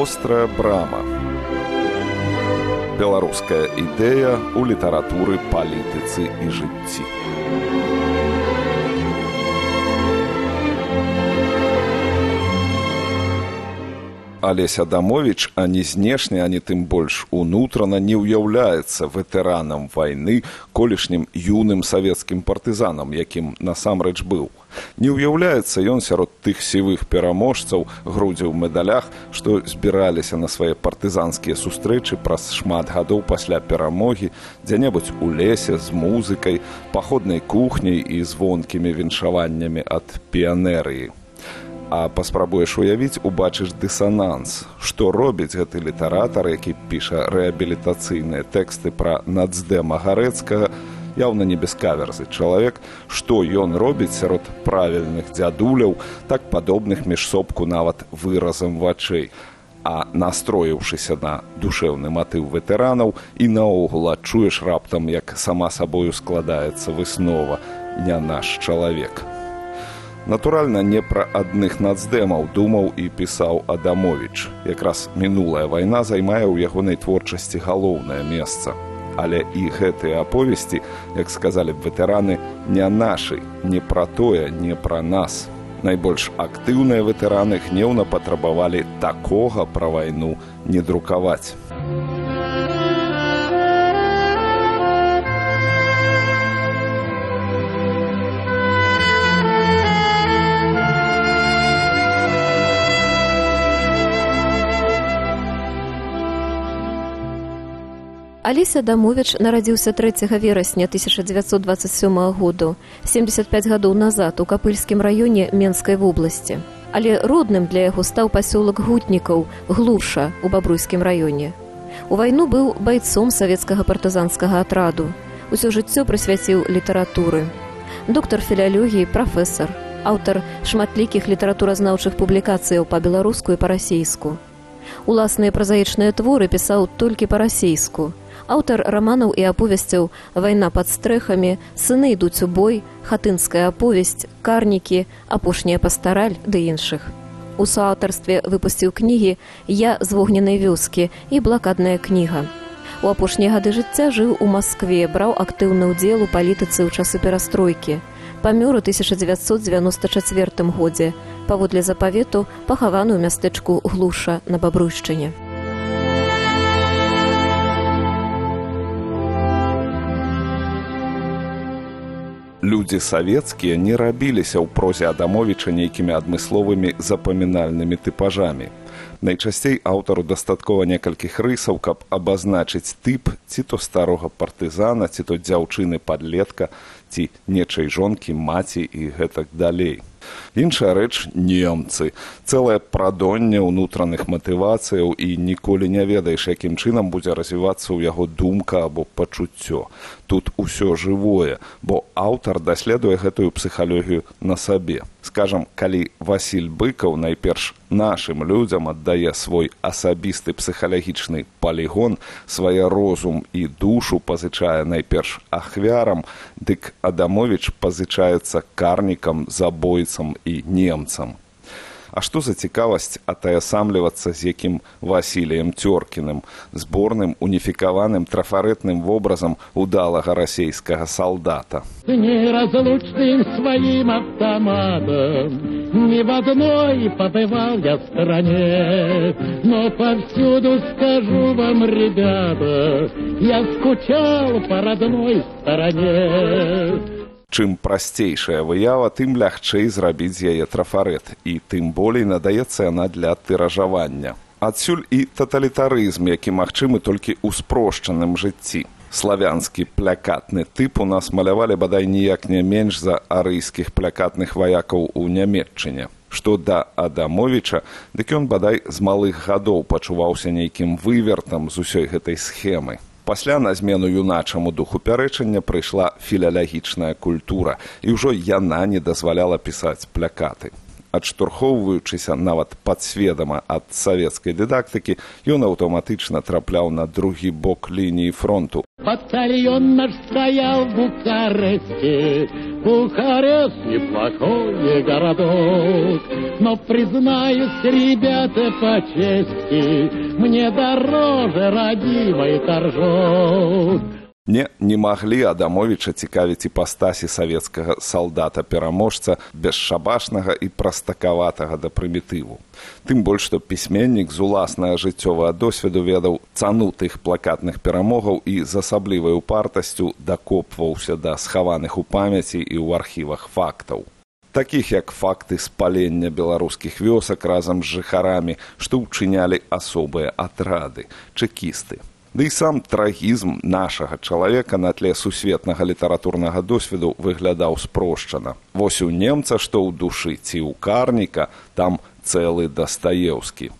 вострая брама беларуская ідэя ў літаратуры палітыцы і жыцці Алеся Дамович ані знешне, ані тым больш унутрана не ўяўляецца ветэранам вайны колішнім юным савецкім партызанам, якім насамрэч быў. Не ўяўляецца ён сярод тых сівых пераможцаў грудзі ў медалях, што збіраліся на свае партызанскія сустрэчы праз шмат гадоў пасля перамогі, дзе-небудзь у лесе з музыкай, паходнай кухняй і звонкімі віншаваннямі ад піянерыі. А паспрабуеш уявіць убачыш дысананс што робіць гэты літаратар які піша рэабілітацыйныя тэксты пра нацдэма гарэцкага яўна не без каверзы чалавек што ён робіць сярод правільных дзядуляў так падобных міжсобку нават выразам вачэй а настроіўшыся на душэўны матыў ветэранаў і наогул адчуеш раптам як сама сабою складаецца выснова не наш чалавек Натуральна, не пра адных нацдэмаў думаў і пісаў Адамович. Якраз мінулая вайна займае ў ягонай творчасці галоўнае месца. Але і гэтыя аповесці, як сказалі б ветэраны, не нашы, не пра тое, не пра нас. Найбольш актыўныя ветэраны гнеўна патрабавалі такога пра вайну не друкаваць. Аліся Дамовіч нарадзіўся 3 верасня 1927 году, 75 гадоў назад у капыльскім раёне Менскай вобласці. Але родным для яго стаў пасёлак гутнікаў глуша у бабруйскім раёне. У вайну быў байцом савецкага партызанскага атраду. Усё жыццё прысвяціў літаратуры. Доктар філялогіі, прафесор, аўтар шматлікіх літаратуразнаўчых публікацыяў па-беларуску і па-расейску. Уласныя празаічныя творы пісаў толькі па-расейску аўтар раманаў і аповесцяў вайна пад стрэхамі сыны ідуць у бой хатынская аповесць карнікі апошняя пастараль ды іншых. У сааўтарстве выпусціў кнігі я з вогненай вёскі і блакадная кніга у апошнія гады жыцця жыў у москве браў актыўны ўдзел у палітыцы ў часы перастройкі. Памёр у 1994 годзе. Паводле запавету пахаваную мястэчку глуша на бабруйшчыне Людзі савецкія не рабіліся ў прозе адамовіча нейкімі адмысловымі запамінальнымі тыпажамі. Найчасцей аўтару дастаткова некалькіх рысаў, каб абазначыць тып ці то старога партызана, ці то дзяўчыны падлетка, ці нечай жонкі, маці і гэтак далей іншая рэч немцы. Цэлае прадонне ўнутраных матывацыяў і ніколі не ведаеш якім чынам будзе развівацца ў яго думка або пачуццё. Тут усё жывое бо аўтар даследуе гэтую псіхалогію на сабе. Скажам калі василь быкаў найперш нашым людзям аддае свой асабісты псіхалагічны палігон свае розум і душу пазычае найперш ахвярам дык адамович пазычаецца карнікам забойцам і немцам. А што за цікавасць атаясамлівацца з якім васіліем цёркіным зборным уніфікаваным трафарэтным вобразам удалага расійскага салдата? Неразлучным сваім автоматом ни в одной побывал я стране. Но повсюду скажу вам ребята я скучал по родной стороне Чым прасцейшая выява, тым лягчэй зрабіць яе трафарэт і тым болей надаецца яна для тыражавання. Адсюль і таталітарызм, які магчымы толькі ў спрошчаным жыцці. Славянскі плякатны тып у нас малявалі бадай ніяк не менш за арыйскіх плякатных ваякаў у нямметчыне. Што да Адамовіча, дык ён бадай з малых гадоў пачуваўся нейкім вывертам з усёй гэтай схемы пасля на змену юначаму духу пярэчання прыйшла філялягічная культура і ўжо яна не дазваляла пісаць плякаты. Адштурхоўваючыся нават падсведама ад савецкай дыдактыкі ён аўтаматычна трапляў на другі бок лініі фронту. Батальон наш стоял в Бухаресте, Бухарест неплохой городок, Но, признаюсь, ребята, по чести, Мне дороже родимый торжок. Не, не маглі Адамовіча цікавіць іпастасі савецкага салдата-пераможца бесшабашнага і прастакаватага да прымітыву. Тым больш, што пісьменнік з уласнага жыццёвага досведу ведаў цану тых плакатных перамогаў і з асаблівай упартасцю дакопваўся да схаваных у памяці і ў архівах фактаў. Такіх як факты спалення беларускіх вёсак разам з жыхарамі, што ўчынялі асобыя атрады, чэкісты. Ды і сам трагізм нашага чалавека на тле сусветнага літаратурнага досведу выглядаў спрошчана. Вось у немца, што ў душы ці ў карніка там цэлы дастаеўскі.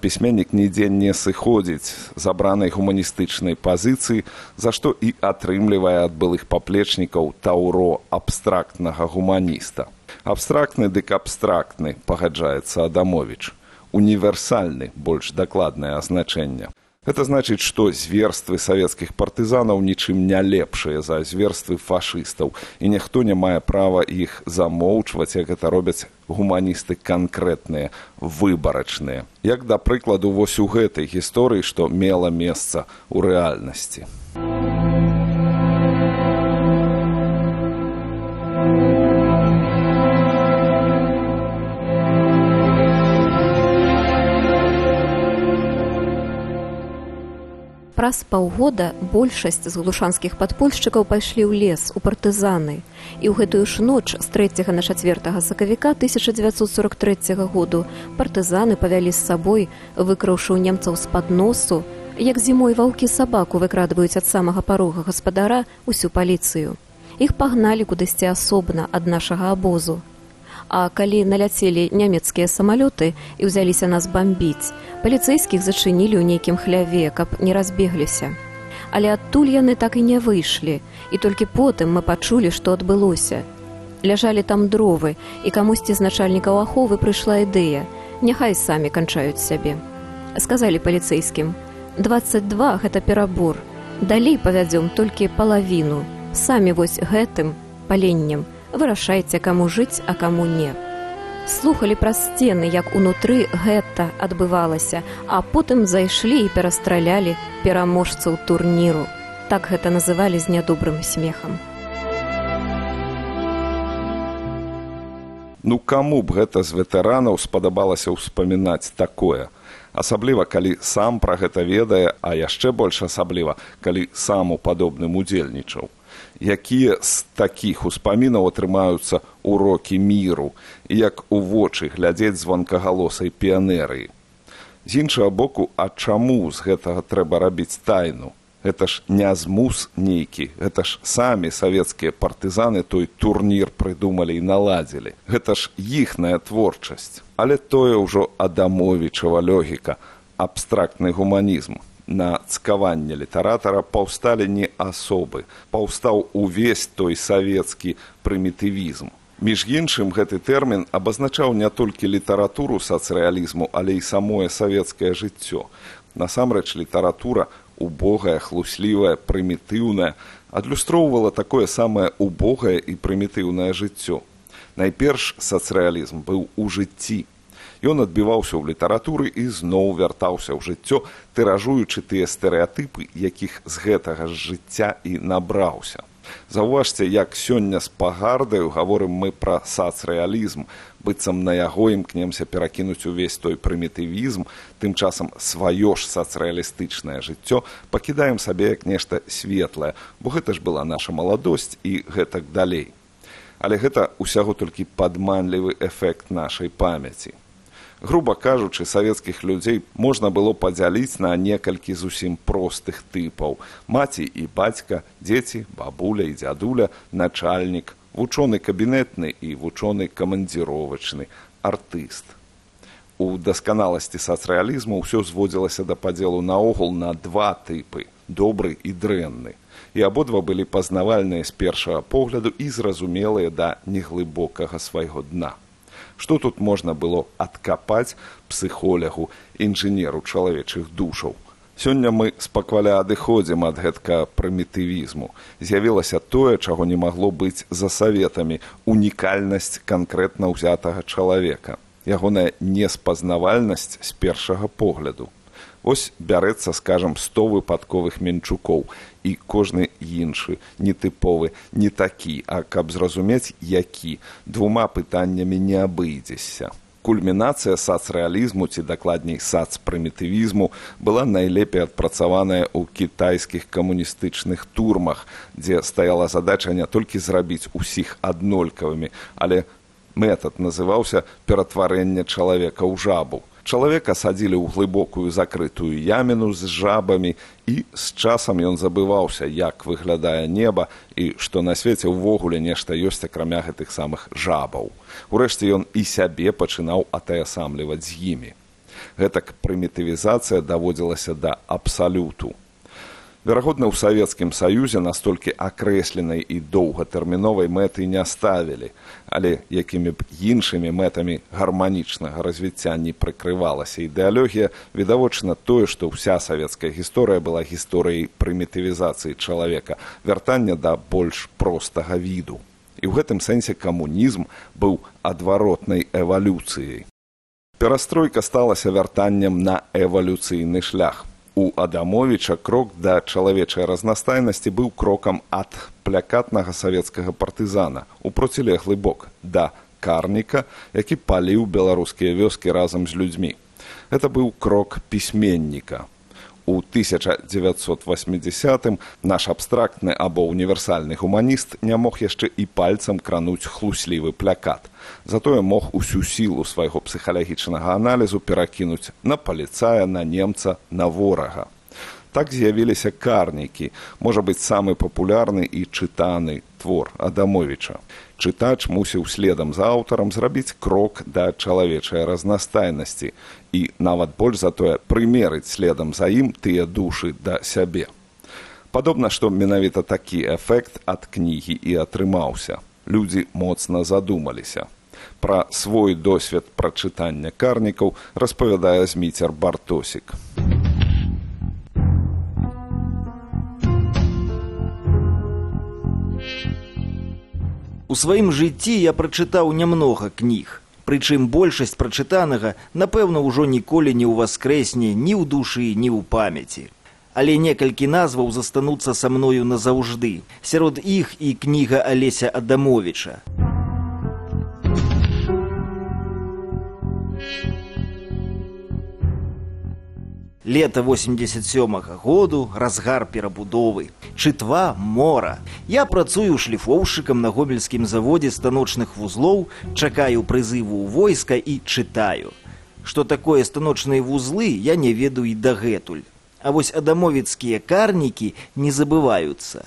Пісьменнік нідзе не сыходзіць забранай гуманістычнай пазіцыі, за што і атрымлівае ад былых паплечнікаў таўро абстрактнага гуманіста. Абстрактны дык абстрактны, пагаджаецца Адамовіч. Універсальны, больш дакладнае азначэнне. Гэта значыць, што зверствы савецкіх партызанаў нічым не лепшыя за зверствы фашыстаў і ніхто не мае права іх замоўчваць, як гэта робяць гуманісты канкрэтныя, выбарачныя. Як да прыкладу вось у гэтай гісторыі, што мела месца ў рэальнасці. Праз паўгода большасць з глушанскіх падпольшчыкаў пайшлі ў лес у партызаны. І ў гэтую ж ноч з 3 на 4 сакавіка 1943 году партызаны павялі з сабой, выкраўшы ў немцаў з-пад носу, як зімой ваўкі сабаку выкрадваюць ад самага парога гаспадара ўсю паліцыю. Іх пагналі кудысьці асобна ад нашага абозу. А калі наляцелі нямецкія самалёты і ўзяліся нас бамбіць, паліцэйскіх зачынілі ў нейкім хляве, каб не разбегліся. Але адтуль яны так і не выйшлі, і толькі потым мы пачулі, што адбылося. Ляжалі там дровы, і камусьці з начальнікаў аховы прыйшла ідэя. Няхай самі канчаюць сябе. Сказалі паліцэйскім: 22 гэта перабор. Далей павядзём толькі палавіну. Самі вось гэтым паленнем вырашайце каму жыць а каму не. Слухали праз сцены як унутры гэта адбывалася а потым зайшлі і перастралялі пераможцаў турніру. Так гэта называлі з нядобрым смехам. Ну каму б гэта з ветэранаў спадабалася ўспамінаць такое? Асабліва калі сам пра гэта ведае а яшчэ больш асабліва калі сам у падобным удзельнічаў якія з такіх успамінаў атрымаюцца урокі міру як у вочы глядзець звонкагалосай піянерыі. З іншага боку, а чаму з гэтага трэба рабіць тайну? Гэта ж не змус нейкі, гэта ж самі савецкія партызаны той турнір прыдумалі і наладзілі. Гэта ж іхная творчасць. Але тое ўжо адамовічава лёгіка, абстрактны гуманізм на цкаванне літаратара паўсталі не асобы. Паўстаў увесь той савецкі прымітывізм. Між іншым гэты тэрмін абазначаў не толькі літаратуру сацрэалізму але і самое савецкае жыццё. Насамрэч літаратура убогая хлуслівая прымітыўная адлюстроўвала такое самае убогае і прымітыўнае жыццё. Найперш сацрэалізм быў у жыцці Ён адбіваўся ў літаратуры і зноў вяртаўся ў жыццё, тыражуючы тыя стэрэатыпы, якіх з гэтага ж жыцця і набраўся. Заўважце, як сёння з пагардаю гаворым мы пра сацрэалізм, быццам на яго імкнемся перакінуць увесь той прымітывізм, тым часам сваё ж сацрэалістычнае жыццё пакідаем сабе як нешта светлае, бо гэта ж была наша маладосць і гэтак далей. Але гэта ўсяго толькі падманлівы эфект нашай памяці груба кажучы савецкіх людзей можна было падзяліць на некалькі зусім простых тыпаў маці і бацька дзеці бабуля і дзядуля начальнік вучоны кабінетны і вучоны камандзіровачны артыст у дасканаласці сацрэалізму ўсё зводзілася да падзелу наогул на два тыпы добры і дрэнны і абодва былі пазнавальныя з першага погляду і зразумелыя да неглыбокага свайго дна Што тут можна было адкапаць псіхолягу, інжынеру чалавечых душаў. Сёння мы спакваля адыходзім ад гэтка прымітывізму. З'явілася тое, чаго не магло быць за саветамі унікальнасць канкрэтна ўзятага чалавека, ягоная неспазнавальнасць з першага погляду. Вось бярэцца скажам 100 выпадковых менчукоў. І кожны іншы нетыповы не такі, а каб зразумець які двума пытаннямі не абыдзешся. Кульмінацыя сацрэалізму ці дакладней сацпрымітывізму была найлепей адпрацаваная ў кітайскіх камуністычных турмах, дзе стаяла задача не толькі зрабіць усіх аднолькавымі, але метад называўся ператварэнне чалавека ў жабу чалавека садзілі ў глыбокую закрытую яміну з жабамі і з часам ён забываўся як выглядае неба і што на свеце ўвогуле нешта ёсць акрамя гэтых самых жабаў. Урэшце ён і сябе пачынаў атаясамліваць з імі. Гэтак прымітывізацыя даводзілася да абсалюту Верагодна, ў савецкім саюзе настолькі акрэсленай і доўгатэрміновай мэты не ставілі, але якімі б іншымі мэтамі гарманічнага развіцця не прыкрывалася ідэалогія, відавочна тое, што ўся савецкая гісторыя была гісторыяй прымітывізацыі чалавека, вяртання да больш простага віду. І ў гэтым сэнсе камунізм быў адваротнай эвалюцыяй. Перастройка сталася вяртаннем на эвалюцыйны шлях у адамовича крок да чалавечай разнастайнасці быў крокам ад плякатнага савецкага партызана у процілеглы бок да карніка які паліў беларускія вёскі разам з людзьмі. Это быў крок пісьменніка у 1980 наш абстрактны або універсальны гуманіст не мог яшчэ і пальцам крануць хлуслівы плякат. Затое мог усю сілу свайго псіхалагічнага аналізу перакінуць на паліцая на немца на ворага так з'явіліся карнікі можа быць самы папулярны і чытаны твор адамовіча. Чытач мусіў следам за аўтарам зрабіць крок да чалавечай разнастайнасці і нават больш затое прымерыць следам за ім тыя душы да сябе. Падобна што менавіта такі эфект ад кнігі і атрымаўся. Людзі моцна задумаліся. Пра свой досвед прачытання карнікаў распавядае зміцер бартосік. У сваім жыцці я прачытаў нямнога кніг. Прычым большасць прачытанага, напэўна, ўжо ніколі не ўваскрэсне ні ў душы, ні ў памяці. Але некалькі назваў застануцца са мною назаўжды. Сярод іх і кніга Алеся Адамовича. Лета 87 -го году разгар перабудовы. Чытва мора. Я працую шліфоўшчыкам на гомельскім заводзе станочных вузлоў чакаю прызыву ў войска і чытаю. Што такое станочныя вузлы я не ведаю і дагэтуль. А вось адамовіцкія карнікі не забываюцца.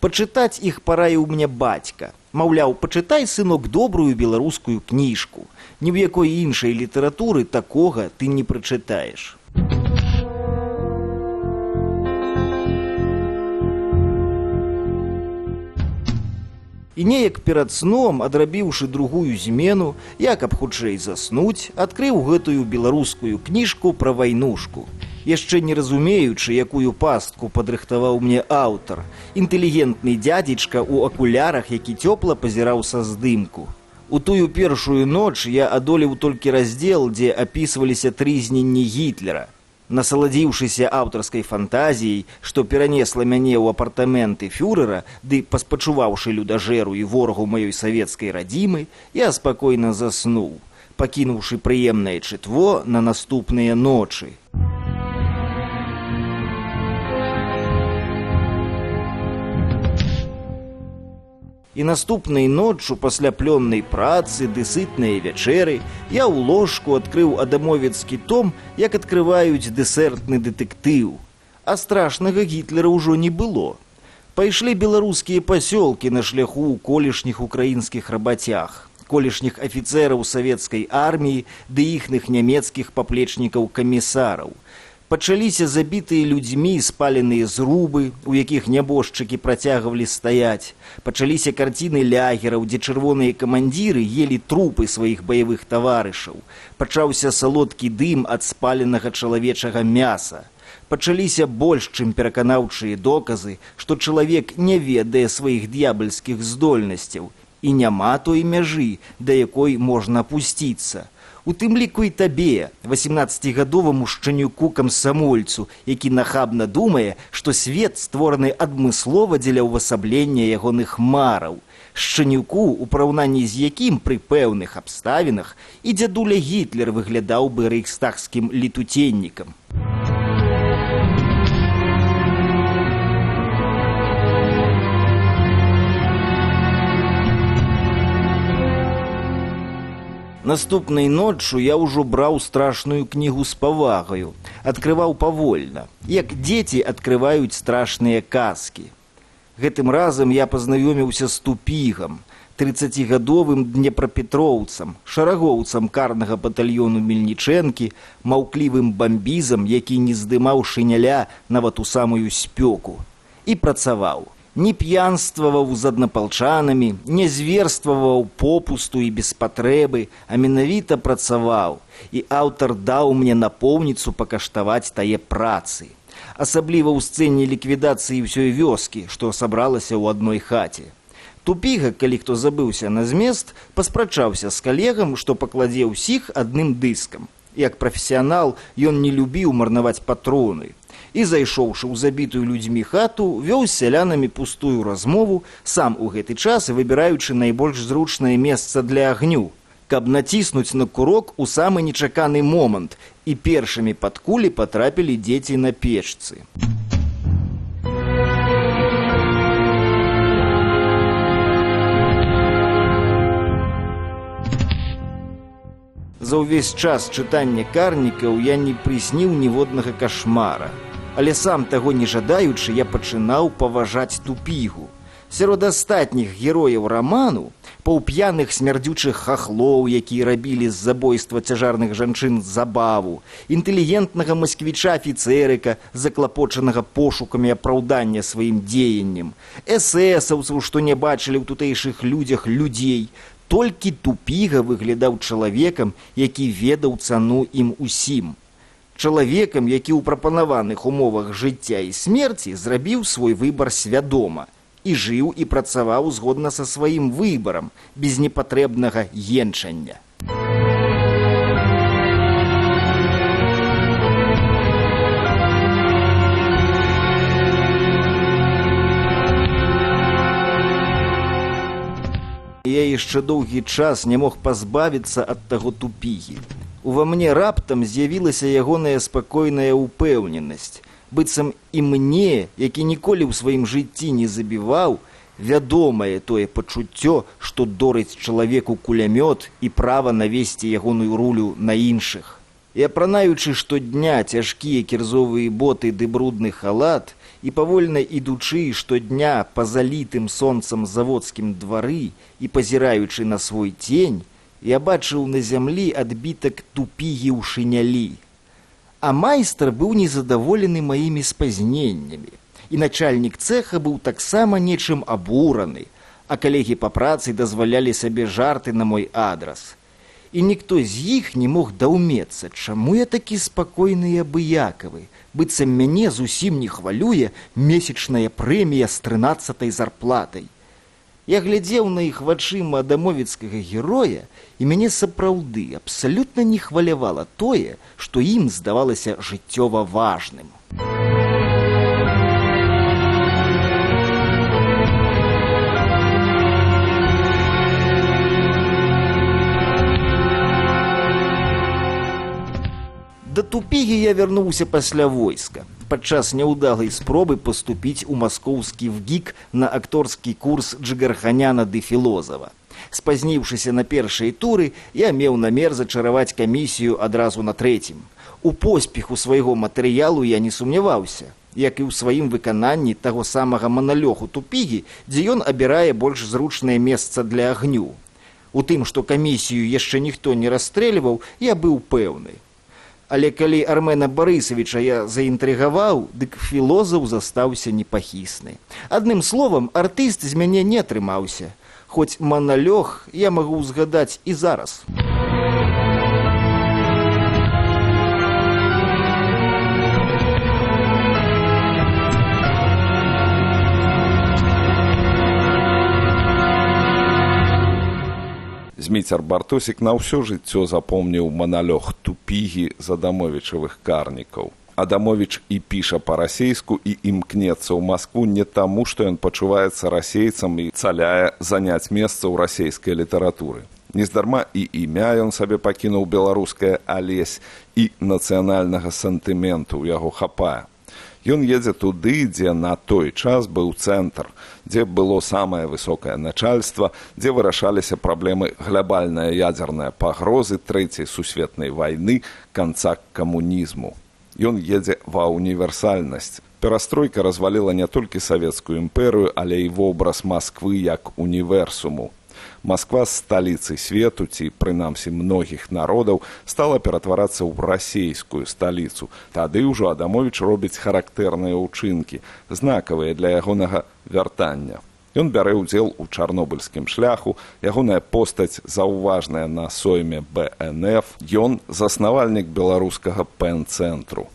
Пачытаць іх параіў мне бацька. Маўляў пачытай сынок добрую беларускую кніжку. Ні ў якой іншай літаратуры такога ты не прачытаеш і неяк перад сном адрабіўшы другую змену як аб хутчэй заснуць адкрыў гэтую беларускую кніжку пра вайнушку. Яшчэ не разумеючы якую пастку падрыхтаваў мне аўтар інтэлігентны дзядзечка ў акулярах які цёпла пазіраў са здымку. У тую першую ноч я адолеў толькі раздзел дзе апісваліся трызненні гітлера насаладзіўшыся аўтарскай фантазіяй што перанесла мяне ў апартаменты фюрера ды паспачуваўшы людажэру і ворагу маёй савецкай радзімы я спакойна заснуў пакінуўшы прыемнае чытво на наступныя ночы і наступнай ноччу пасля плённай працы ды сытныя вячэры я ў ложку адкрыў адамовецкі том як адкрываюць дэсертны дэтэктыў. А страшнага гітлера ўжо не было. Пайшлі беларускія пасёлкі на шляху колішніх украінскіх рабацях колішніх афіцэраў савецкай арміі ды іхных нямецкіх паплечнікаў камісараў Пачаліся забітыя людзьмі спаленыя зрубы, у якіх нябожчыкі працягвалі стаяць. Пачаліся карціны лягераў, дзе чырвоныя камандзіры ели трупы сваіх баявых таварышаў. Пачаўся салодкі дым ад спаленага чалавечага мяса. Пачаліся больш, чым пераканаўчыя доказы, што чалавек не ведае сваіх д'ябальскіх здольнасцяў і няма той мяжы, да якой можна апусціцца у тым ліку і табе восемнадцатигадоваму шчанюку камсамольцу які нахабна думае што свет створаны адмыслова дзеля ўвасаблення ягоных мараў. Шчанюку у параўнанні з якім пры пэўных абставінах і дзядуля гітлер выглядаў бы рэйхстагскім летуценнікам Наступнай ноччу я ўжо браў страшную кнігу з павагаю, адкрываў павольна, як дзеці адкрываюць страшныя казкі. Гэтым разам я пазнаёміўся з тупігам, тридцатигадовым днепрапетроўцам, шарагоўцам карнага батальёну мельнічэнкі, маўклівым бамбізам, які не здымаў шыняля нават у самую спёку і працаваў не п'янстваваў з аднапалчанамі, не зверстваваў попусту і без патрэбы, а менавіта працаваў, і аўтар даў мне напоўніцу пакаштаваць тае працы. Асабліва ў сцэне ліквідацыі ўсёй вёскі, што сабралася ў адной хаце. Тупіга, калі хто забыўся на змест, паспрачаўся з калегам, што пакладзе ўсіх адным дыскам. Як прафесіянал ён не любіў марнаваць патроны, і зайшоўшы ў забітую людзьмі хату вёў з сялянамі пустую размову сам у гэты час выбіраючы найбольш зручнае месца для агню каб націснуць на курок у самы нечаканы момант і першымі пад кулі патрапілі дзеці на печцы. За ўвесь час чытання карнікаў я не прысніў ніводнага кашмара але сам таго не жадаючы я пачынаў паважаць тупігу. Сярод астатніх герояў раману паўп'яных смярдзючых хахлоў, якія рабілі з забойства цяжарных жанчын забаву, інтэлігентнага масквіча афіцэрыка, заклапочанага пошукамі апраўдання сваім дзеяннем, эсэсаўцаў, што не бачылі ў тутэйшых людзях людзей, толькі тупіга выглядаў чалавекам, які ведаў цану ім усім чалавекам, які ў прапанаваных умовах жыцця і смерці зрабіў свой выбар свядома і жыў і працаваў згодна са сваім выбарам без непатрэбнага енчання. Я яшчэ доўгі час не мог пазбавіцца ад таго тупігі. Ува мне раптам з'явілася ягоная спакойная ўпэўненасць. быццам і мне, які ніколі ў сваім жыцці не забіваў, вядомае тое пачуццё, што дорыць чалавеку кулямёт і права навесці ягоную рулю на іншых. І апранаючы штодня цяжкія кірзовыя боты ды брудны халат і павольна ідучы штодня па залітым сонцам заводскім двары і пазіраючы на свой цень, я бачыў на зямлі адбітак тупігі ў шынялі. А майстар быў незадаволены маімі спазненнямі. І начальнік цеха быў таксама нечым абураны, а калегі па працы дазвалялі сабе жарты на мой адрас. І ніхто з іх не мог даўмецца, чаму я такі спакойны і абыякавы, быццам мяне зусім не хвалюе месячная прэмія з трынаццатай зарплатай. Я глядзеў на іх вачыма дамовіцкага героя і мяне сапраўды абсалютна не хвалявала тое, што ім здавалася жыццёва важным. Да тупігі я вярнуўся пасля войска падчас няўдалай спробы паступіць у маскоўскі вгік на акторскі курс джигарханяна ды філозава. Спазніўшыся на першай туры, я меў намер зачараваць камісію адразу на трэцім. У поспеху свайго матэрыялу я не сумняваўся, як і ў сваім выкананні таго самага маналёгу тупігі, дзе ён абірае больш зручнае месца для агню. У тым, што камісію яшчэ ніхто не расстрэльваў, я быў пэўны Але калі Армена Барысавіча я заінтрыгаваў, дык філозаф застаўся непахісны. Адным словам, артыст з мяне не атрымаўся. Хоць маналёг я магу ўзгадаць і зараз. Зміцер Бартосік на ўсё жыццё запомніў маналёг тупігі задамовічавых карнікаў. Адамовіч і піша па-расейску і імкнецца ў Маскву не таму, што ён пачуваецца расейцам і цаляе заняць месца ў расейскай літаратуры. Нездарма і імя ён сабе пакінуў беларускае алесь і нацыянальнага сантыменту ў яго хапае. Ён едзе туды, дзе на той час быў цэнтр, дзе было самае высокае начальства, дзе вырашаліся праблемы глябальныя ядзерныя пагрозы трэцяй сусветнай вайны канца камунізму. Ён едзе ва універсальнасць. Перастройка разваліла не толькі савецкую імперыю, але і вобраз Масквы як універсуму. Масква з сталіцы свету ці прынамсі многіх народаў стала ператварацца ў расейскую сталіцу. Тады ўжо Адамовіч робіць характэрныя ўчынкі, знакавыя для ягонага вяртання. Ён бярэ ўдзел у чарнобыльскім шляху, ягоная постаць заўважная на сойме БНФ, ён заснавальнік беларускага пэн-цэнтру.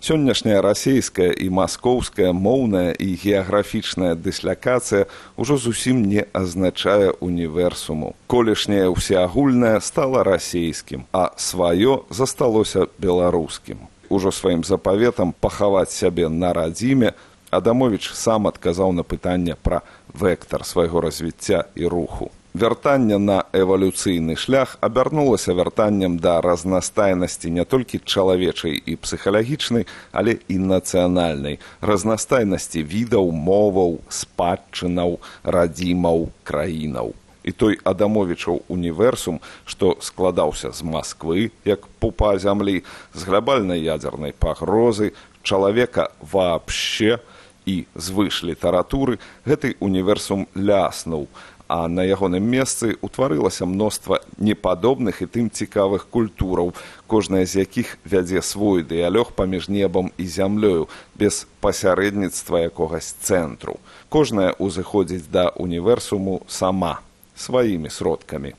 Сённяшняя расійская і маскоўская моўная і геаграфічная дыслякацыя ўжо зусім не азначае універсуму. Колішняе ўсеагульнае стала расійскім, а сваё засталося беларускім. Ужо сваім запаветам пахаваць сябе на радзіме, Адамовіч сам адказаў на пытанне пра вектар свайго развіцця і руху. Вяртанне на эвалюцыйны шлях абярнулася вяртаннем да разнастайнасці не толькі чалавечай і псіхалагічнай, але і нацыянальнай, разнастайнасці відаў, моваў, спадчынаў, радзімаў, краінаў. І той Адамовічаў універсум, што складаўся з Масквы, як пупа зямлі, з глябальнай ядзернай пагрозы, чалавека вообще і звыш літаратуры гэты універсум ляснуў, а на ягоным месцы ўтварылася мноства непадобных і тым цікавых культураў, кожная з якіх вядзе свой дыялёг паміж небам і зямлёю без пасярэдніцтва якогось цэнтру. Кожная ўзыходзіць да універсуму сама сваімі сродкамі.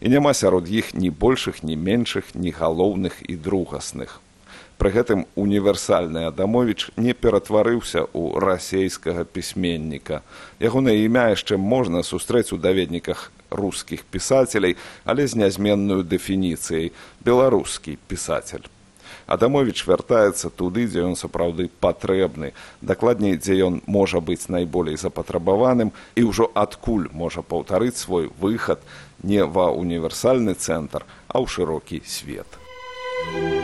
І няма сярод іх ні большых, ні меншых, ні галоўных і другасных. Пры гэтым універсальны Адамовіч не ператварыўся ў расейскага пісьменніка. Ягонае імя яшчэ можна сустрэць у даведніках рускіх пісацеляй, але з нязменную дэфініцыяй беларускі пісацель. Адамовіч вяртаецца туды, дзе ён сапраўды патрэбны, дакладней, дзе ён можа быць найболей запатрабаваным і ўжо адкуль можа паўтарыць свой выхад не ва універсальны цэнтр, а ў шырокі свет. Thank you.